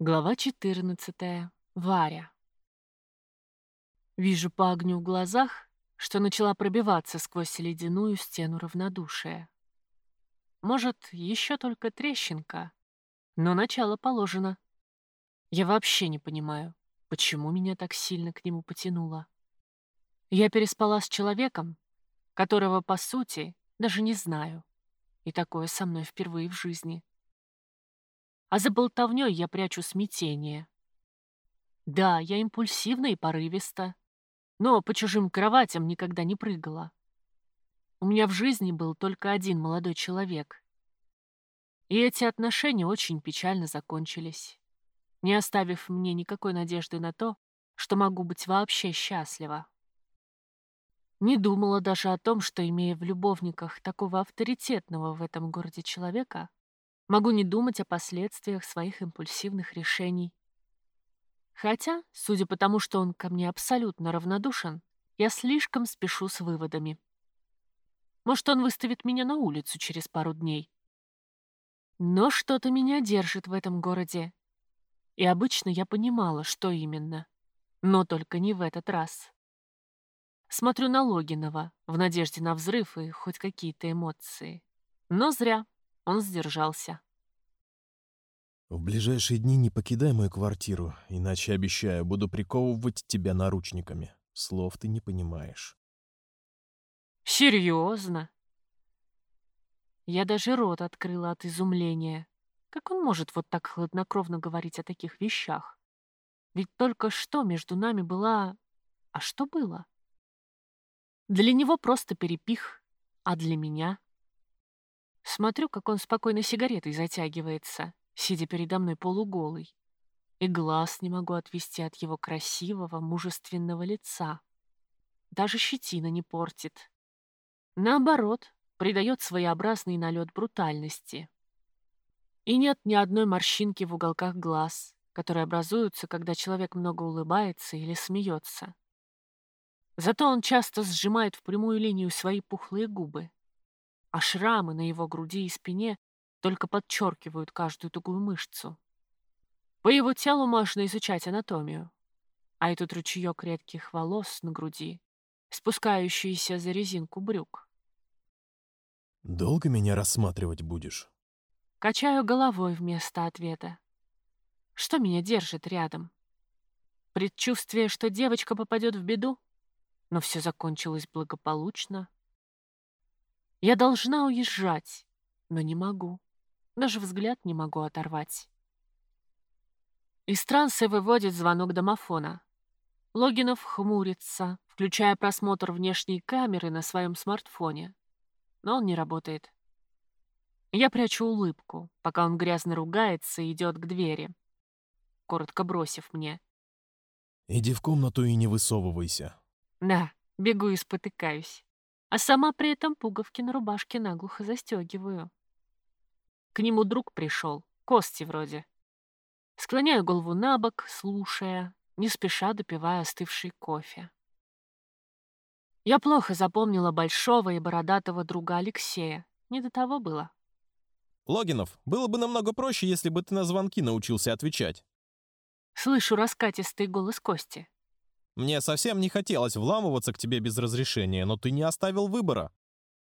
Глава 14. Варя. Вижу по огню в глазах, что начала пробиваться сквозь ледяную стену равнодушия. Может, еще только трещинка, но начало положено. Я вообще не понимаю, почему меня так сильно к нему потянуло. Я переспала с человеком, которого, по сути, даже не знаю, и такое со мной впервые в жизни а за болтовнёй я прячу смятение. Да, я импульсивна и порывиста, но по чужим кроватям никогда не прыгала. У меня в жизни был только один молодой человек. И эти отношения очень печально закончились, не оставив мне никакой надежды на то, что могу быть вообще счастлива. Не думала даже о том, что, имея в любовниках такого авторитетного в этом городе человека, Могу не думать о последствиях своих импульсивных решений. Хотя, судя по тому, что он ко мне абсолютно равнодушен, я слишком спешу с выводами. Может, он выставит меня на улицу через пару дней. Но что-то меня держит в этом городе. И обычно я понимала, что именно. Но только не в этот раз. Смотрю на Логинова в надежде на взрыв и хоть какие-то эмоции. Но зря. Он сдержался. «В ближайшие дни не покидай мою квартиру, иначе, обещаю, буду приковывать тебя наручниками. Слов ты не понимаешь». «Серьезно?» Я даже рот открыла от изумления. Как он может вот так хладнокровно говорить о таких вещах? Ведь только что между нами была... А что было? Для него просто перепих, а для меня... Смотрю, как он спокойно сигаретой затягивается, сидя передо мной полуголый. И глаз не могу отвести от его красивого, мужественного лица. Даже щетина не портит. Наоборот, придает своеобразный налет брутальности. И нет ни одной морщинки в уголках глаз, которые образуются, когда человек много улыбается или смеется. Зато он часто сжимает в прямую линию свои пухлые губы, а шрамы на его груди и спине только подчеркивают каждую тугую мышцу. По его телу можно изучать анатомию, а этот ручеек редких волос на груди, спускающийся за резинку брюк. «Долго меня рассматривать будешь?» Качаю головой вместо ответа. Что меня держит рядом? Предчувствие, что девочка попадет в беду? Но все закончилось благополучно. Я должна уезжать, но не могу. Даже взгляд не могу оторвать. Из транса выводит звонок домофона. Логинов хмурится, включая просмотр внешней камеры на своем смартфоне. Но он не работает. Я прячу улыбку, пока он грязно ругается и идет к двери, коротко бросив мне. «Иди в комнату и не высовывайся». Да, бегу и спотыкаюсь а сама при этом пуговки на рубашке наглухо застегиваю. К нему друг пришел, Кости вроде. Склоняю голову на бок, слушая, не спеша допивая остывший кофе. Я плохо запомнила большого и бородатого друга Алексея. Не до того было. Логинов, было бы намного проще, если бы ты на звонки научился отвечать. Слышу раскатистый голос Кости. Мне совсем не хотелось вламываться к тебе без разрешения, но ты не оставил выбора.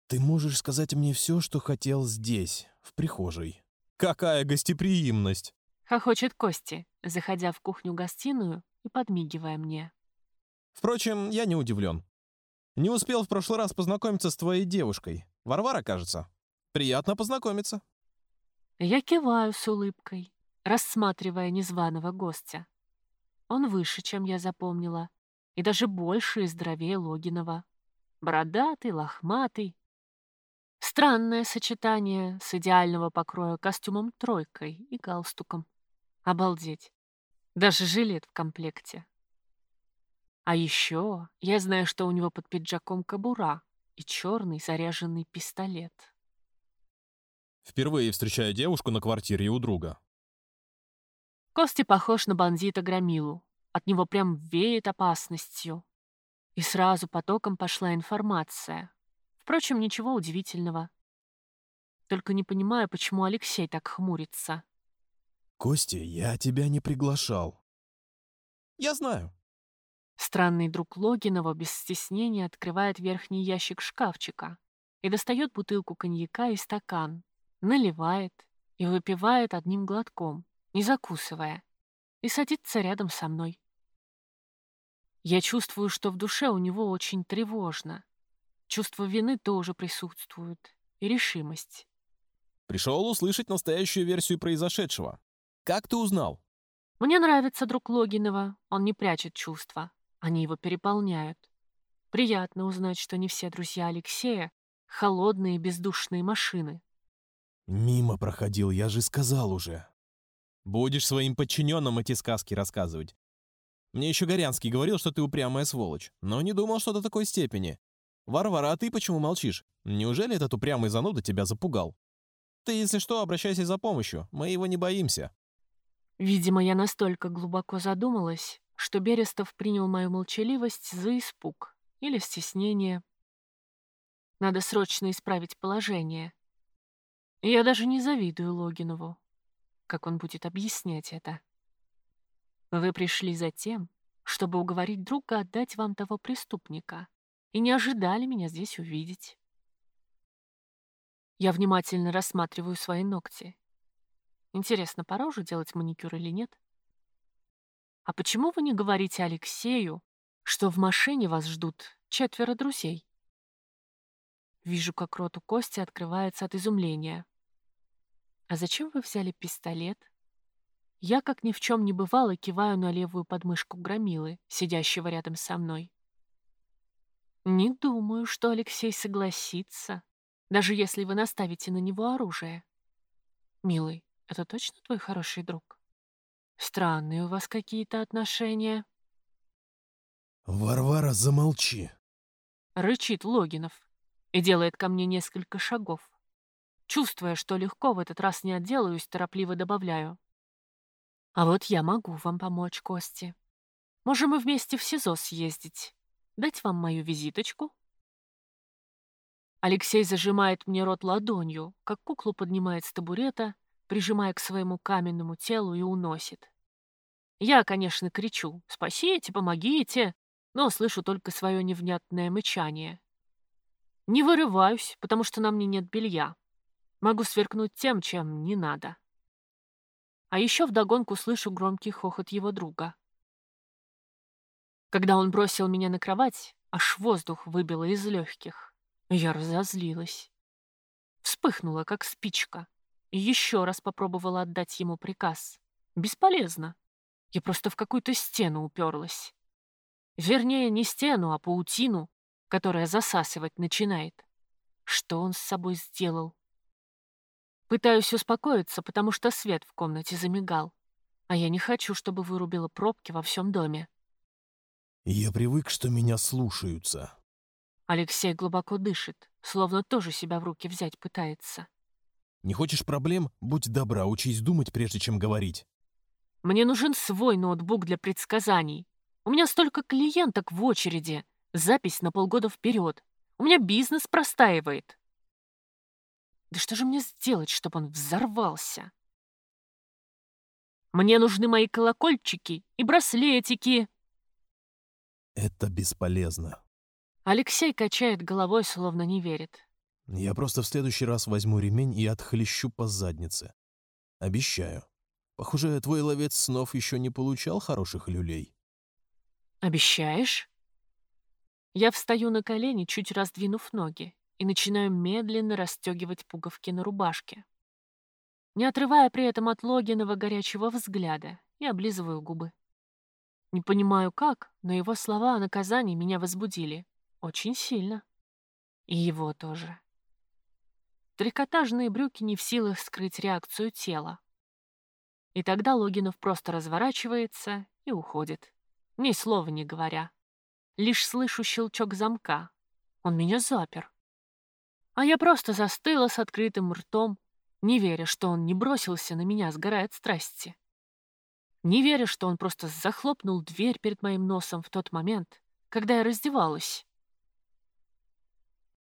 Ты можешь сказать мне все, что хотел здесь, в прихожей. Какая гостеприимность! Хохочет Кости, заходя в кухню-гостиную и подмигивая мне. Впрочем, я не удивлен. Не успел в прошлый раз познакомиться с твоей девушкой. Варвара, кажется. Приятно познакомиться. Я киваю с улыбкой, рассматривая незваного гостя. Он выше, чем я запомнила, и даже больше и здоровее Логинова. Бородатый, лохматый. Странное сочетание с идеального покроя костюмом тройкой и галстуком. Обалдеть. Даже жилет в комплекте. А еще я знаю, что у него под пиджаком кобура и черный заряженный пистолет. Впервые встречаю девушку на квартире у друга. Кости похож на бандита Громилу. От него прям веет опасностью. И сразу потоком пошла информация. Впрочем, ничего удивительного. Только не понимаю, почему Алексей так хмурится. Костя, я тебя не приглашал. Я знаю. Странный друг Логинова без стеснения открывает верхний ящик шкафчика и достает бутылку коньяка и стакан, наливает и выпивает одним глотком, не закусывая, и садится рядом со мной. Я чувствую, что в душе у него очень тревожно. Чувство вины тоже присутствует, и решимость. Пришел услышать настоящую версию произошедшего. Как ты узнал? Мне нравится друг Логинова, он не прячет чувства, они его переполняют. Приятно узнать, что не все друзья Алексея — холодные бездушные машины. Мимо проходил, я же сказал уже. Будешь своим подчиненным эти сказки рассказывать. Мне еще Горянский говорил, что ты упрямая сволочь, но не думал, что до такой степени. Варвара, а ты почему молчишь? Неужели этот упрямый зануда тебя запугал? Ты, если что, обращайся за помощью, мы его не боимся. Видимо, я настолько глубоко задумалась, что Берестов принял мою молчаливость за испуг или стеснение. Надо срочно исправить положение. Я даже не завидую Логинову, как он будет объяснять это. Вы пришли за тем, чтобы уговорить друга отдать вам того преступника, и не ожидали меня здесь увидеть. Я внимательно рассматриваю свои ногти. Интересно, пора уже делать маникюр или нет? А почему вы не говорите Алексею, что в машине вас ждут четверо друзей? Вижу, как рот у Кости открывается от изумления. А зачем вы взяли пистолет? Я, как ни в чем не бывало, киваю на левую подмышку Громилы, сидящего рядом со мной. Не думаю, что Алексей согласится, даже если вы наставите на него оружие. Милый, это точно твой хороший друг? Странные у вас какие-то отношения. Варвара, замолчи. Рычит Логинов и делает ко мне несколько шагов. Чувствуя, что легко в этот раз не отделаюсь, торопливо добавляю. А вот я могу вам помочь, Кости. Можем мы вместе в СИЗО съездить. Дать вам мою визиточку? Алексей зажимает мне рот ладонью, как куклу поднимает с табурета прижимая к своему каменному телу и уносит. Я, конечно, кричу «Спасите, помогите!», но слышу только свое невнятное мычание. Не вырываюсь, потому что на мне нет белья. Могу сверкнуть тем, чем не надо. А еще вдогонку слышу громкий хохот его друга. Когда он бросил меня на кровать, аж воздух выбило из легких. Я разозлилась. Вспыхнула, как спичка и еще раз попробовала отдать ему приказ. Бесполезно. Я просто в какую-то стену уперлась. Вернее, не стену, а паутину, которая засасывать начинает. Что он с собой сделал? Пытаюсь успокоиться, потому что свет в комнате замигал. А я не хочу, чтобы вырубило пробки во всем доме. Я привык, что меня слушаются. Алексей глубоко дышит, словно тоже себя в руки взять пытается. Не хочешь проблем? Будь добра, учись думать, прежде чем говорить. Мне нужен свой ноутбук для предсказаний. У меня столько клиенток в очереди. Запись на полгода вперед. У меня бизнес простаивает. Да что же мне сделать, чтобы он взорвался? Мне нужны мои колокольчики и браслетики. Это бесполезно. Алексей качает головой, словно не верит. Я просто в следующий раз возьму ремень и отхлещу по заднице. Обещаю. Похоже, твой ловец снов еще не получал хороших люлей. Обещаешь? Я встаю на колени, чуть раздвинув ноги, и начинаю медленно расстегивать пуговки на рубашке. Не отрывая при этом от Логинова горячего взгляда, и облизываю губы. Не понимаю как, но его слова о наказании меня возбудили. Очень сильно. И его тоже. Трикотажные брюки не в силах скрыть реакцию тела. И тогда Логинов просто разворачивается и уходит, ни слова не говоря. Лишь слышу щелчок замка. Он меня запер. А я просто застыла с открытым ртом, не веря, что он не бросился на меня, сгорая от страсти. Не веря, что он просто захлопнул дверь перед моим носом в тот момент, когда я раздевалась.